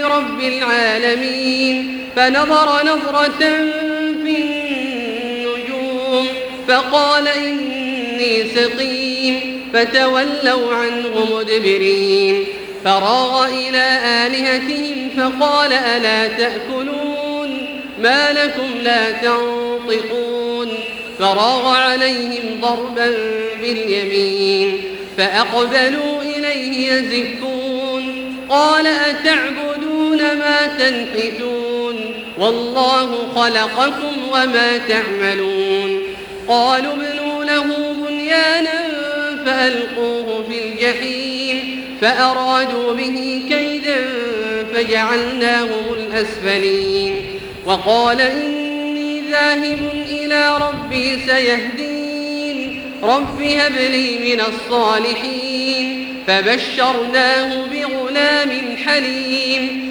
برب العالمين فنظر نظرة في النجوم فقال إني سقيم فتولوا عنه مدبرين فراغ إلى آلهتهم فقال ألا تأكلون ما لكم لا تنطقون فراغ عليهم ضربا باليمين فأقبلوا إليه يزفون قال أتعبدون ما تنحتون والله خلقكم وما تعملون قالوا ابنوا له بنيانا فألقوه في الجحيم فأرادوا به كيدا فجعلناهم الأسفلين وقال إني ذاهب إلى ربي سيهدين رب هب لي من الصالحين فبشرناه بغلام حليم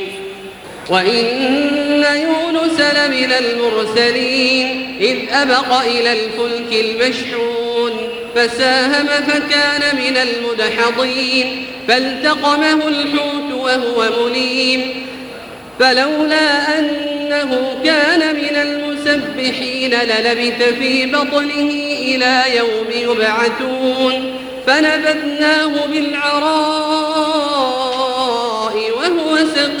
وإن يونس لمن المرسلين إذ أبق إلى الفلك المشحون فساهم فكان من المدحضين فالتقمه الحوت وهو مليم فلولا أنه كان من المسبحين للبث في بطنه إلى يوم يبعثون فنبذناه بالعراء وهو سقيم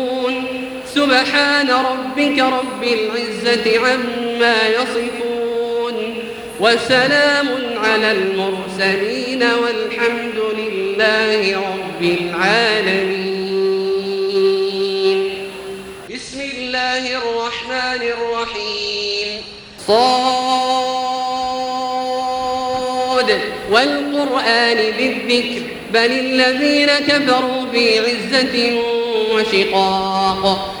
سبحان ربك رب العزة عما يصفون وسلام على المرسلين والحمد لله رب العالمين. بسم الله الرحمن الرحيم. صاد. والقرآن بالذكر. بل الذين كفروا في عزة وشقاق.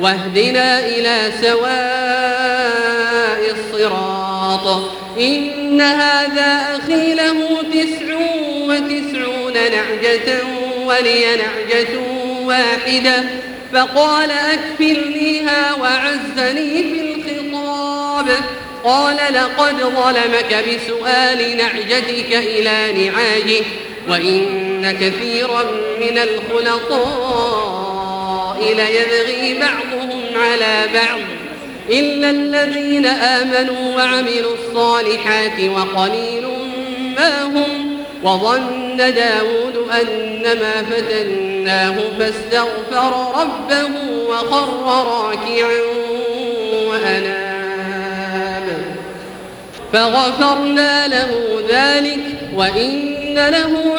واهدنا إلى سواء الصراط. إن هذا أخي له تسع وتسعون نعجة ولي نعجة واحدة. فقال أكفلنيها وعزني في الخطاب. قال لقد ظلمك بسؤال نعجتك إلى نعاجه وإن كثيرا من الخلطاء ليبغي بعضهم على بعض إلا الذين آمنوا وعملوا الصالحات وقليل ما هم وظن داود أنما فتناه فاستغفر ربه وخر راكعا وأناب. فغفرنا له ذلك وإن له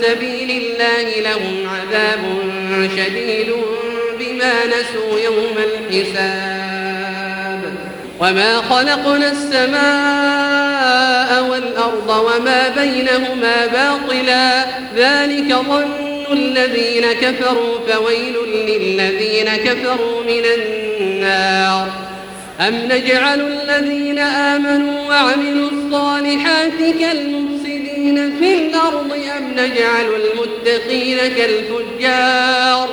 سبيل الله لهم عذاب شديد بما نسوا يوم الحساب. وما خلقنا السماء والأرض وما بينهما باطلا. ذلك ظن الذين كفروا فويل للذين كفروا من النار. أم نجعل الذين آمنوا وعملوا الصالحات كالمفسدين في الأرض أم نجعل المتقين كالفجار؟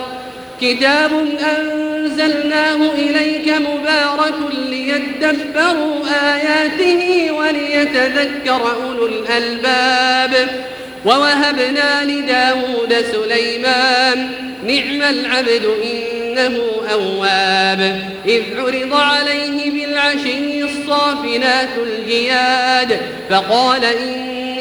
كتاب أنزلناه إليك مبارك ليدبروا آياته وليتذكر أولو الألباب. ووهبنا لداود سليمان نعم العبد إنه أواب. إذ عرض عليه بالعشي الصافنات الجياد فقال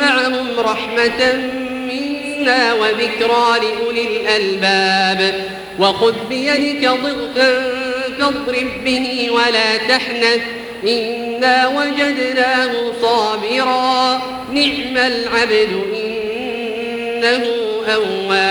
معهم رحمة منا وذكرى لأولي الألباب. وخذ بيدك ضغطا فاضرب به ولا تحنث. إنا وجدناه صابرا. نعم العبد إنه أواب.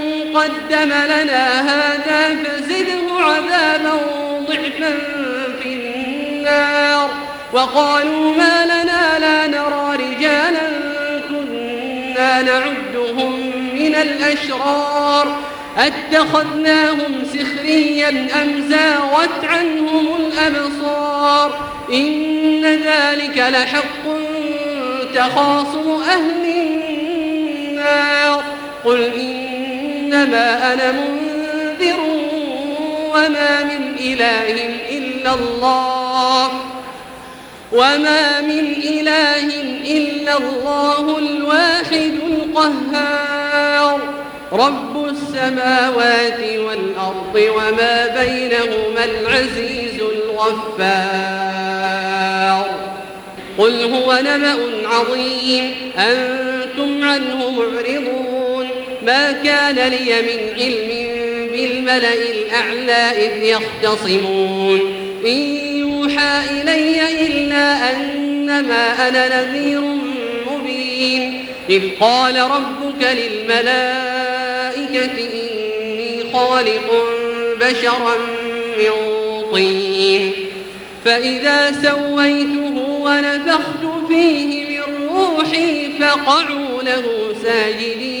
قدم لنا هذا فزده عذابا ضعفا في النار. وقالوا ما لنا لا نرى رجالا كنا نعدهم من الأشرار. أتخذناهم سخريا أم زاغت عنهم الأبصار؟ إن ذلك لحق تخاصم أهل النار. قل إنما أنا منذر وما من إله إلا الله. وما من إله إلا الله الواحد القهار. رب السماوات والأرض وما بينهما العزيز الغفار. قل هو نبأ عظيم. أنتم عنه معرضون. ما كان لي من علم بالملأ الأعلى إذ يختصمون. إن يوحى إلي إلا أنما أنا نذير مبين. إذ قال ربك للملائكة إني خالق بشرا من طين. فإذا سويته ونفخت فيه من روحي فقعوا له ساجدين.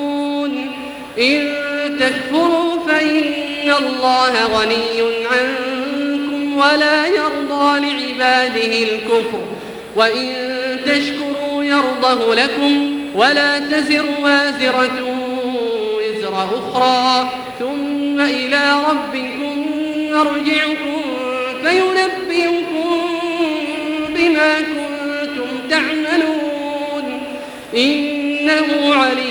إن تكفروا فإن الله غني عنكم ولا يرضى لعباده الكفر وإن تشكروا يرضه لكم ولا تزر وازرة وزر أخرى ثم إلى ربكم يرجعكم فينبئكم بما كنتم تعملون إنه عليم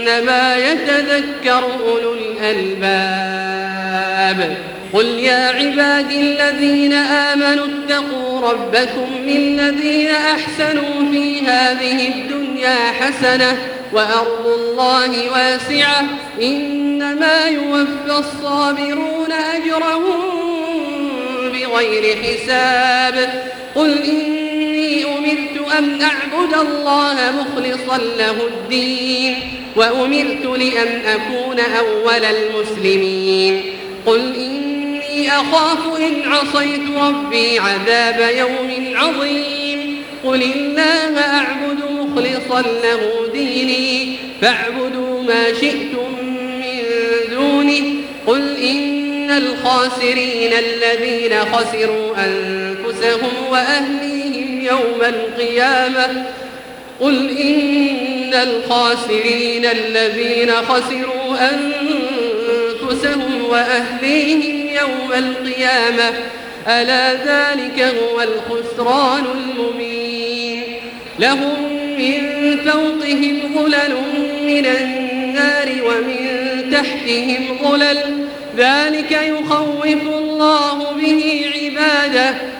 إنما يتذكر أولو الألباب. قل يا عبادي الذين آمنوا اتقوا ربكم للذين أحسنوا في هذه الدنيا حسنة وأرض الله واسعة. إنما يوفى الصابرون أجرهم بغير حساب. قل أمرت أن أعبد الله مخلصا له الدين وأمرت لأن أكون أول المسلمين. قل إني أخاف إن عصيت ربي عذاب يوم عظيم. قل الله أعبد مخلصا له ديني فاعبدوا ما شئتم من دونه. قل إن الخاسرين الذين خسروا أنفسهم وأهليهم يوم القيامة قل إن الخاسرين الذين خسروا أنفسهم وأهليهم يوم القيامة ألا ذلك هو الخسران المبين لهم من فوقهم ظلل من النار ومن تحتهم ظلل ذلك يخوف الله به عباده